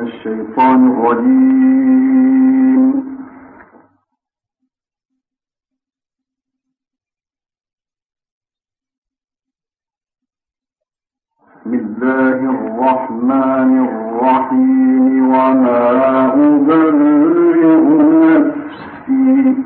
الشيطان الرجيم. بسم الله الرحمن الرحيم. وما أبرئ نفسي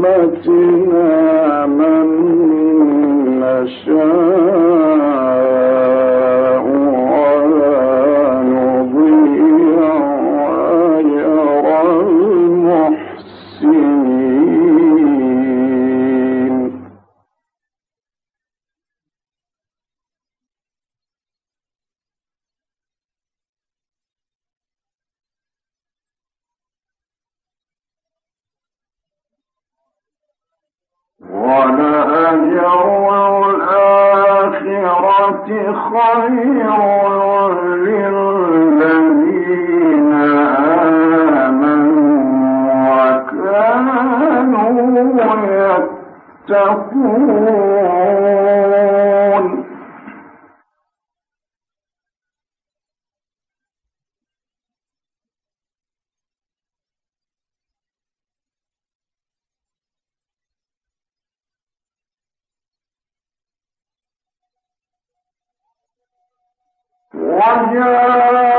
برحمتنا من نشاء يتقون وجاء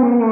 الله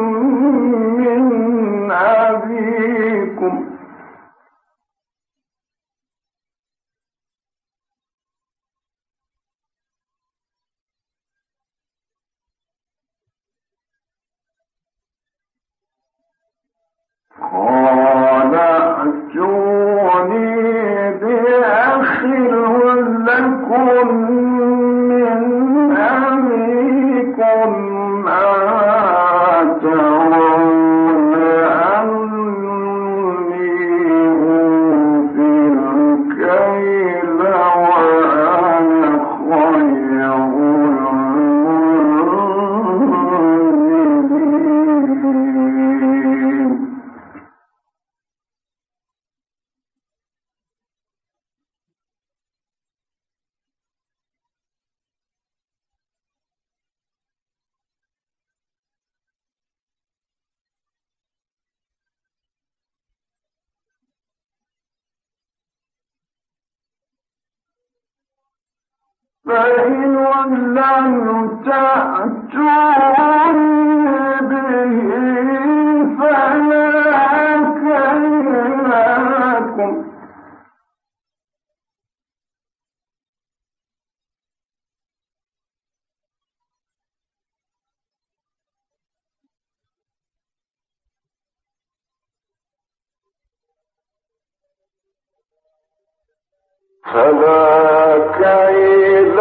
فلا كيل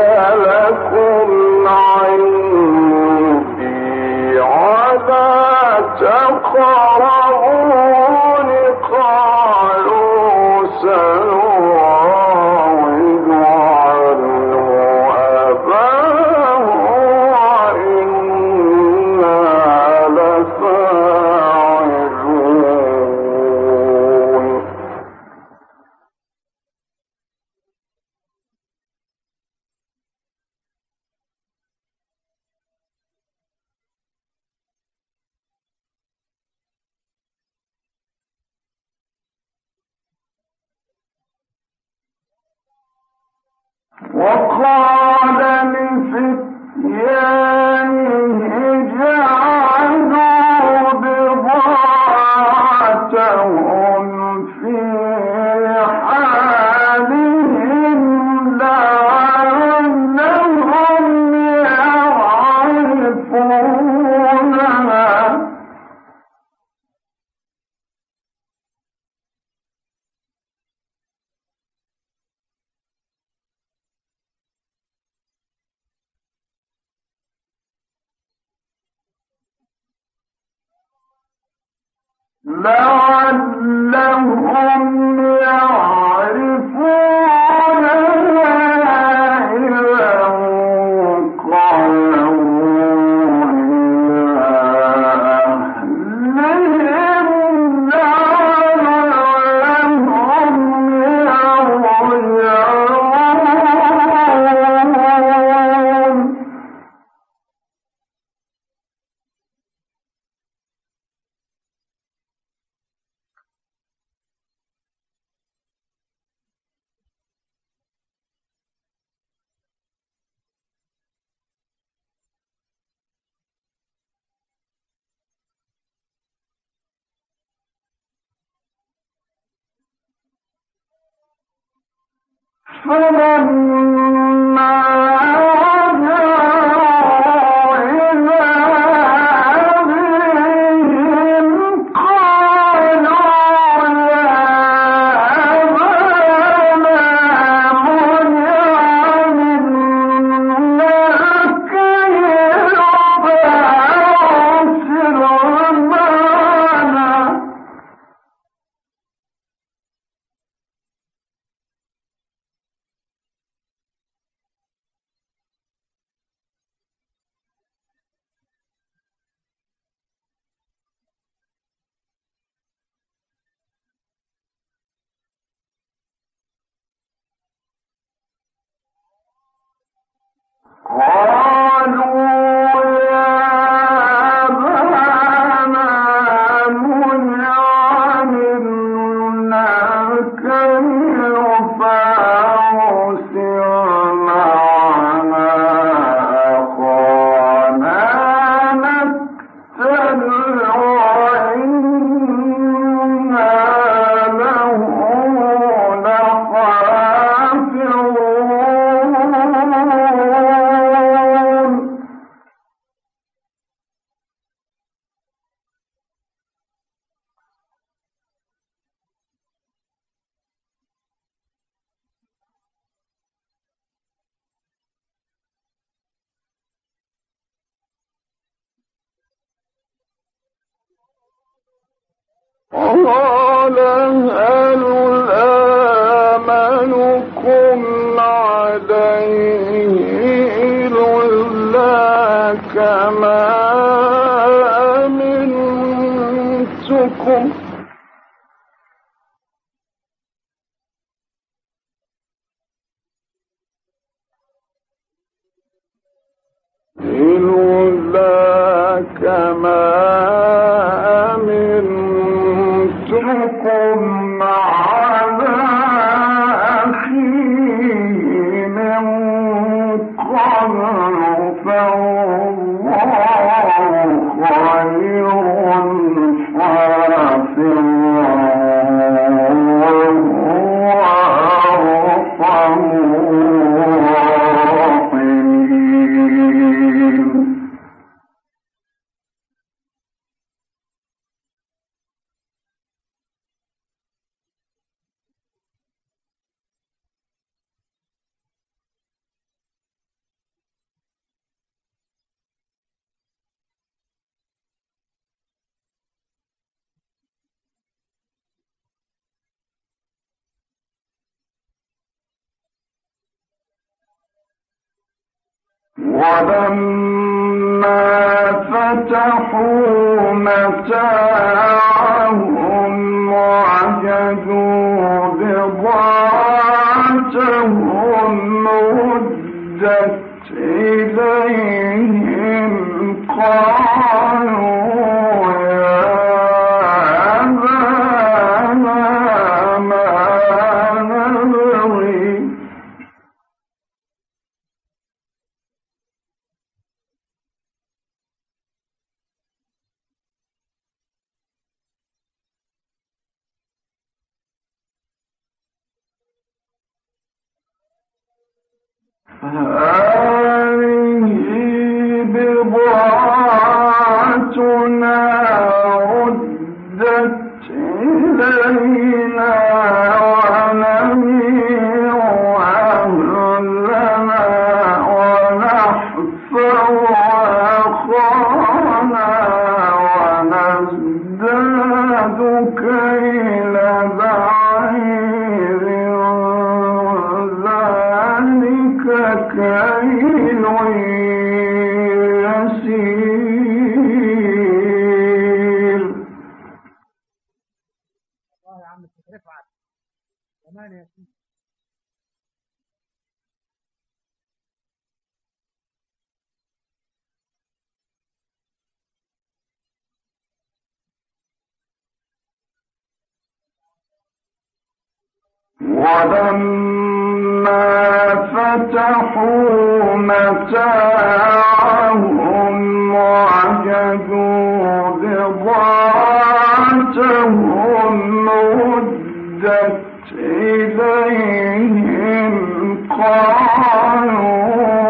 لكم لعلهم يعلمون فلما قال هل ولما فتحوا متاعهم وعجزوا بضاعتهم ردت إليهم قالوا ولما فتحوا متاعهم وعجبوا إليهم قالوا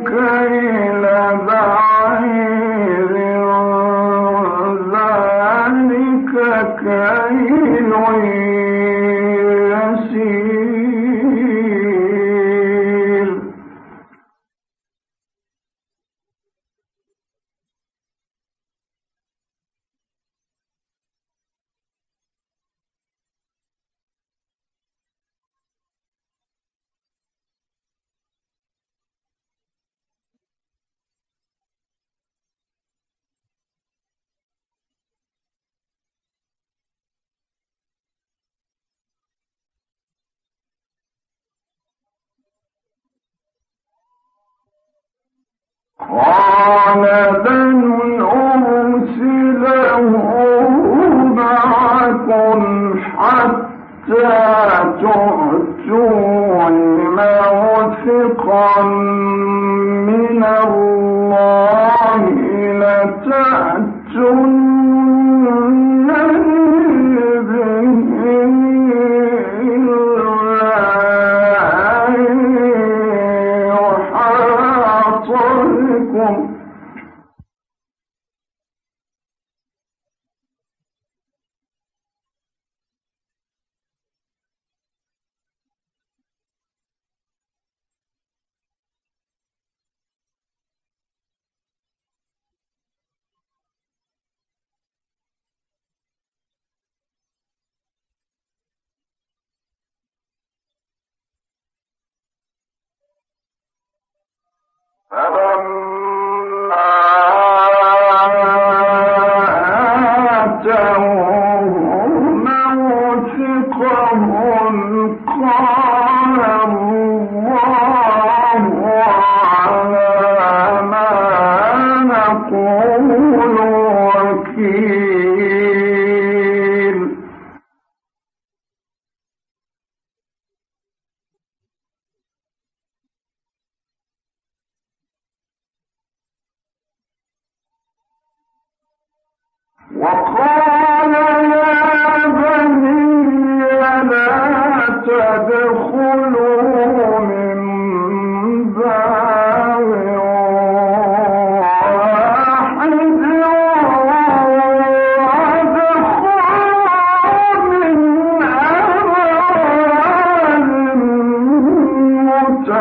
كان Bye-bye.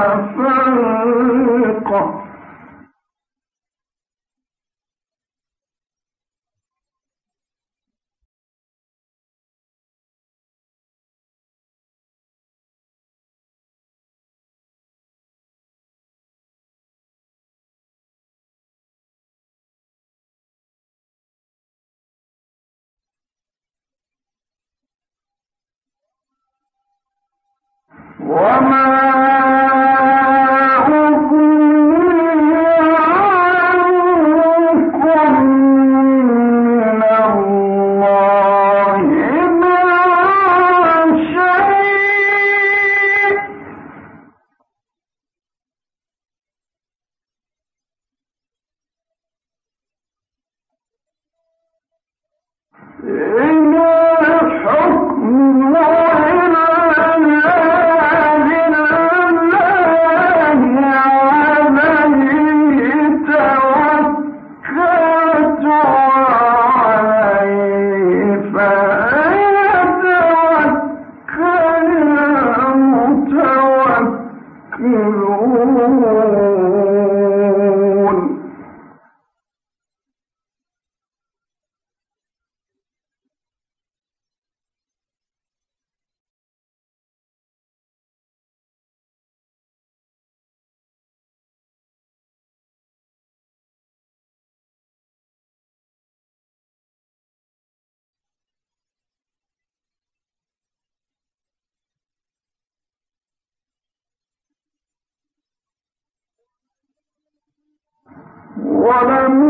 ما كان يغني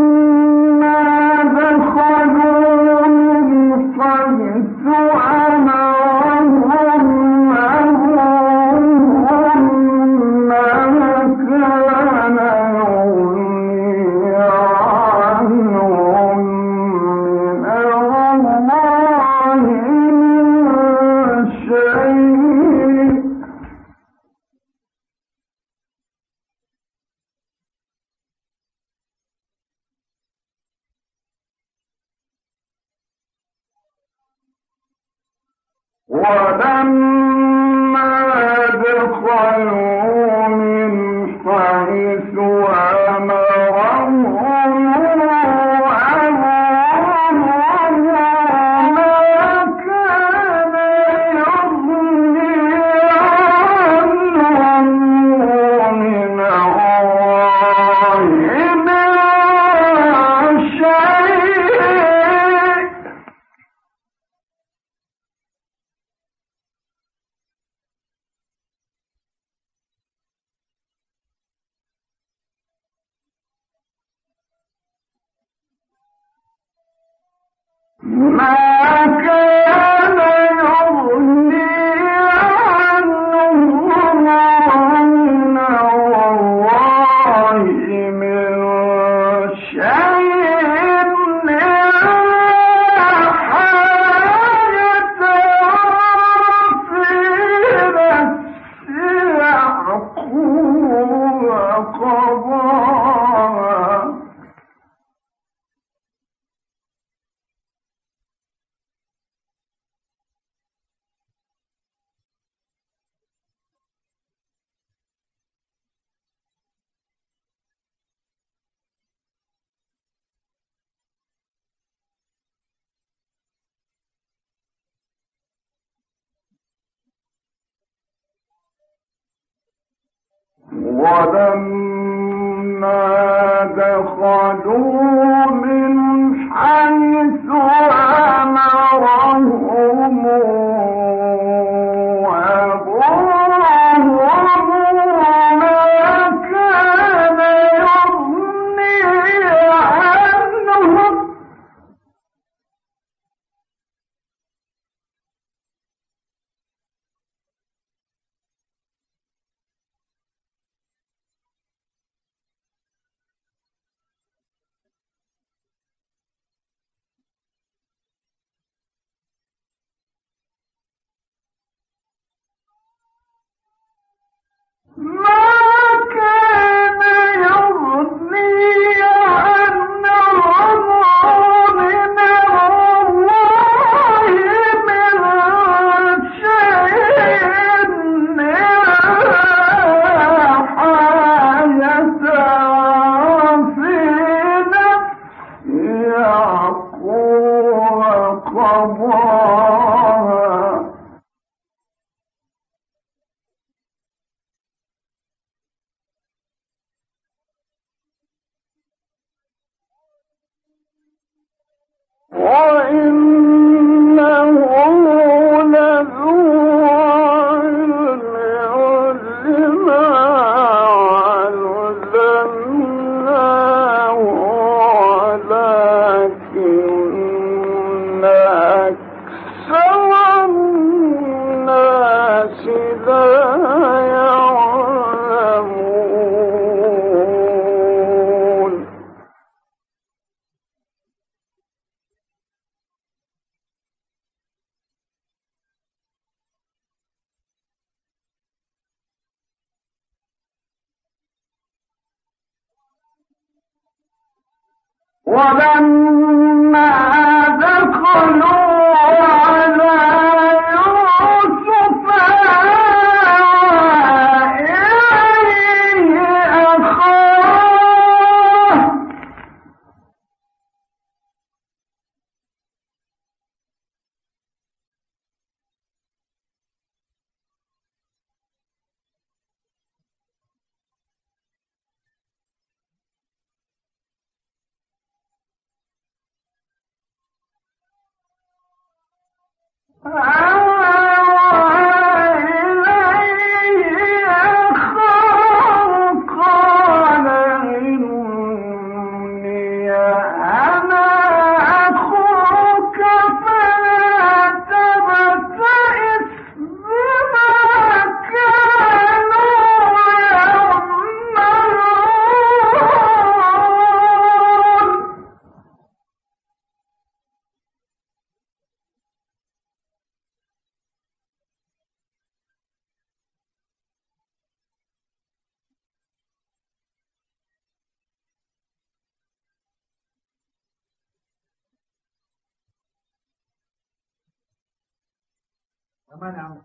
班长，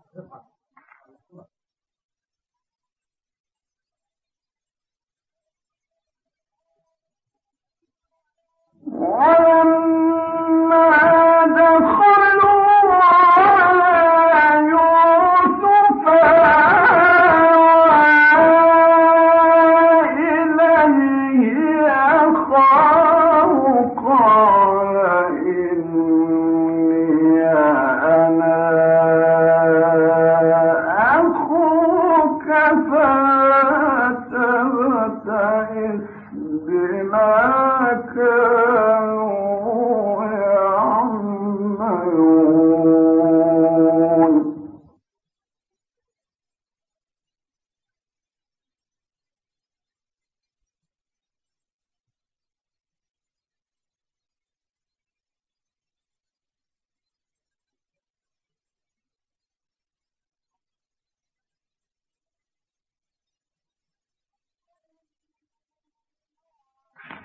我是。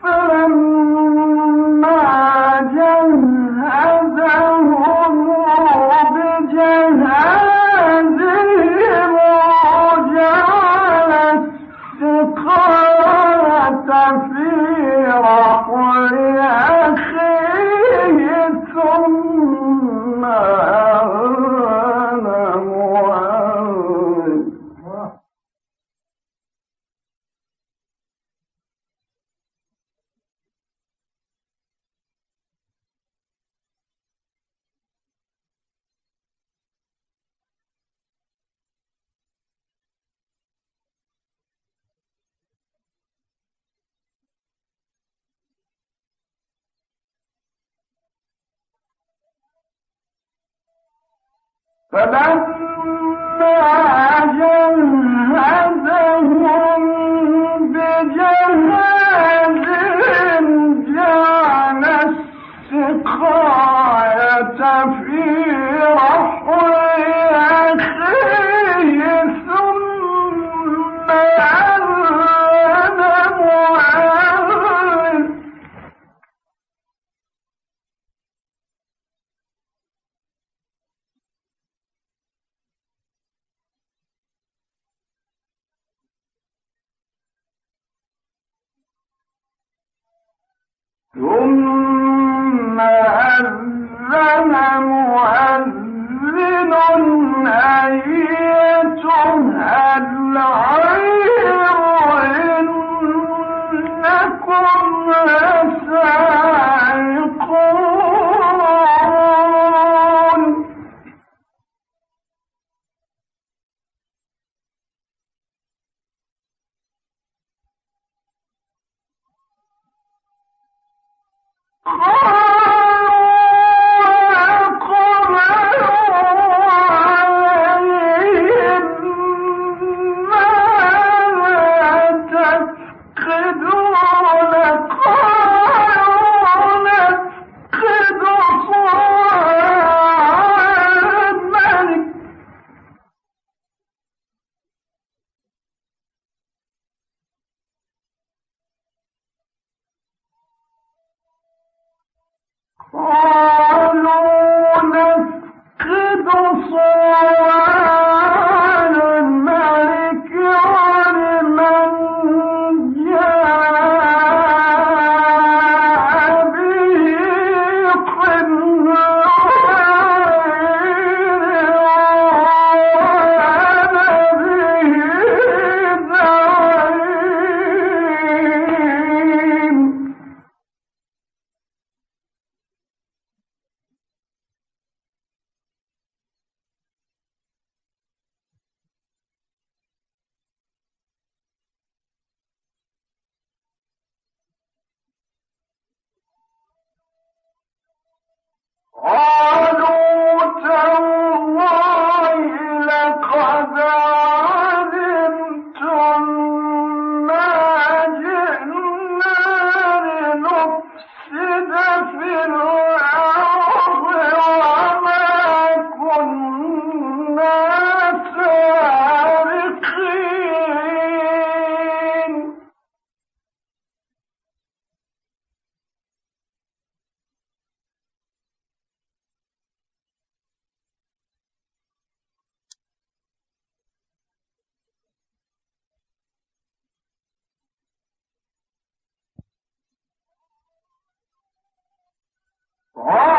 فلما جهزهم ثم أذن مؤذن أيتها العير Oh! Oh! All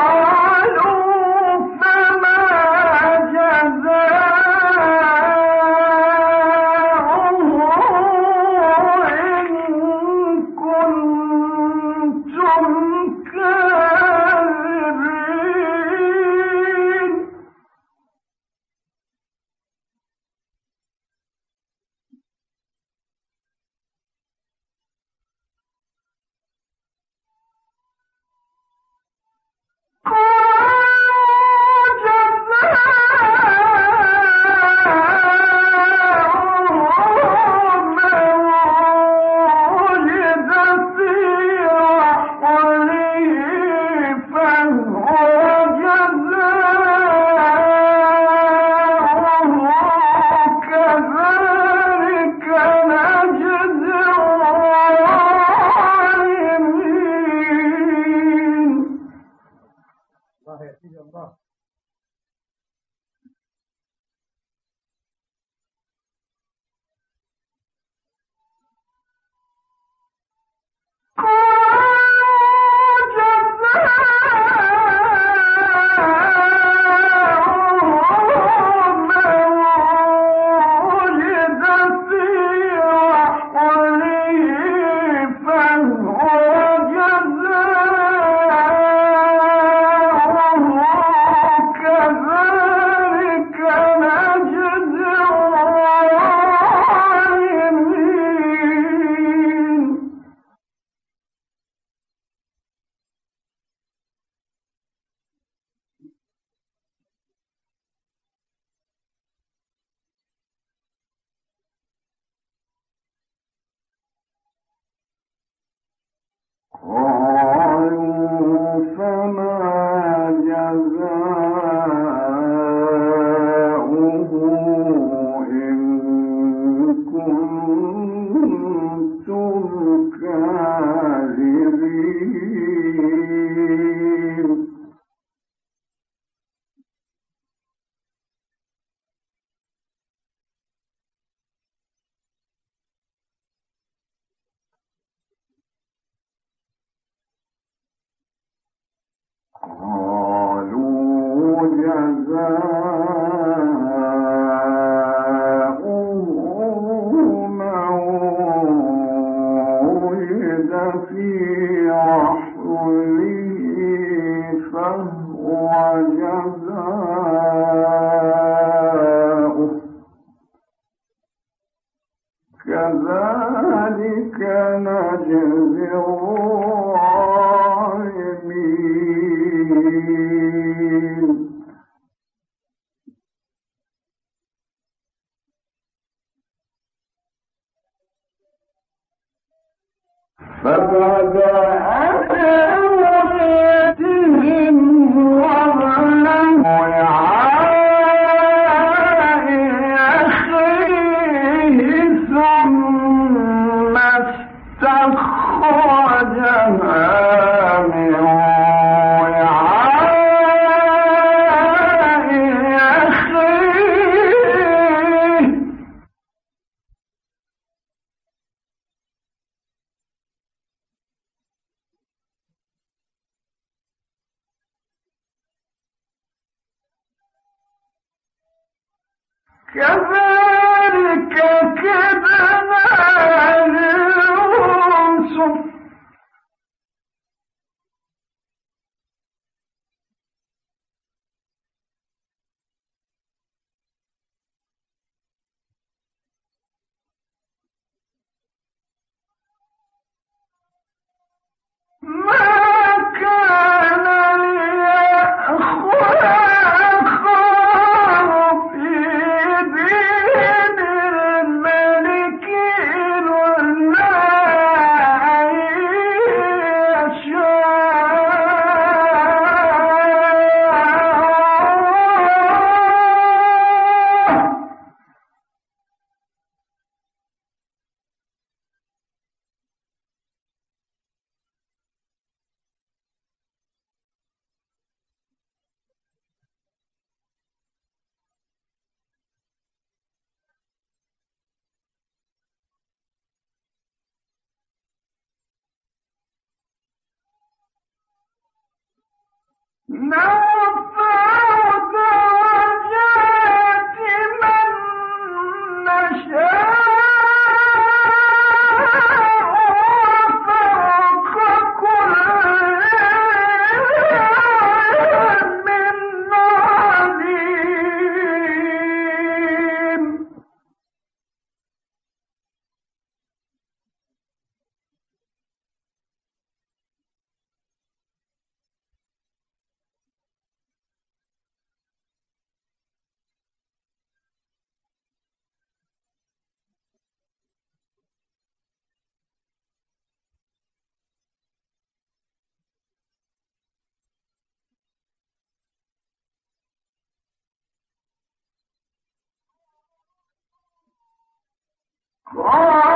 All right.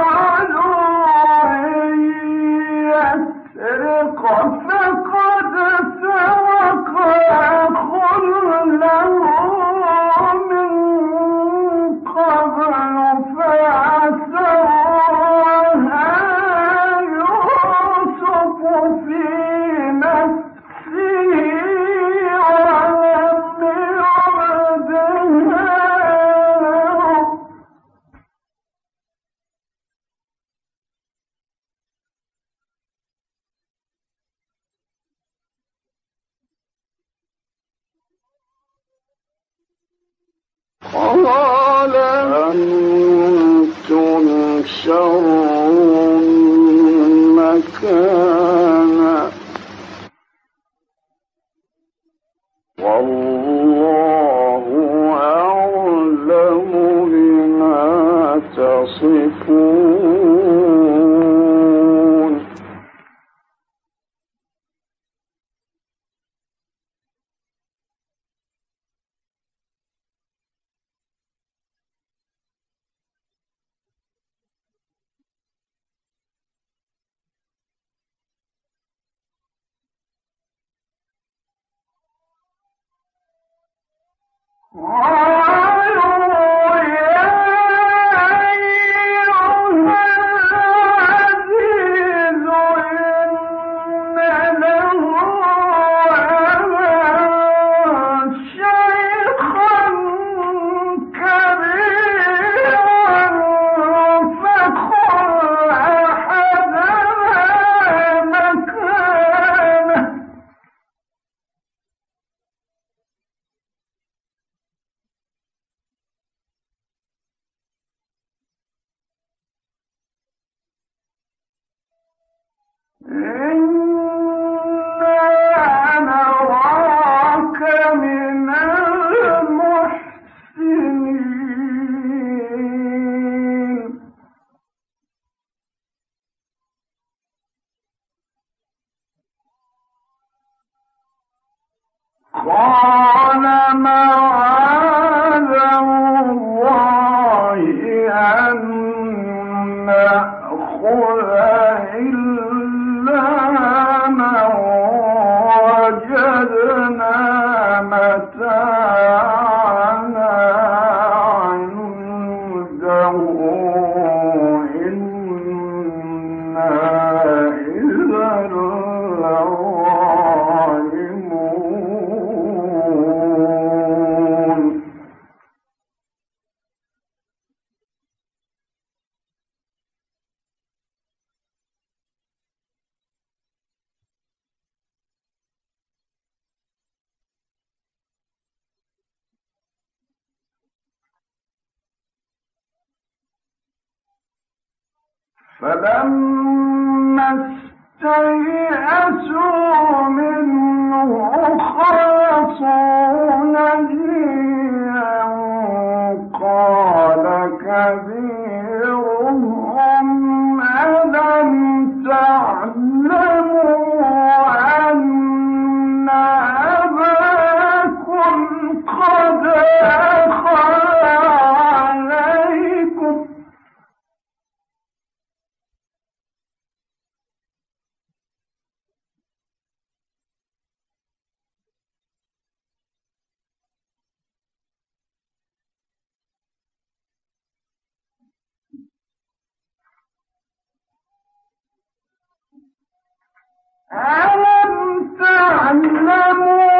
والله أعلم بما تصفون. فلما ألم تعلموا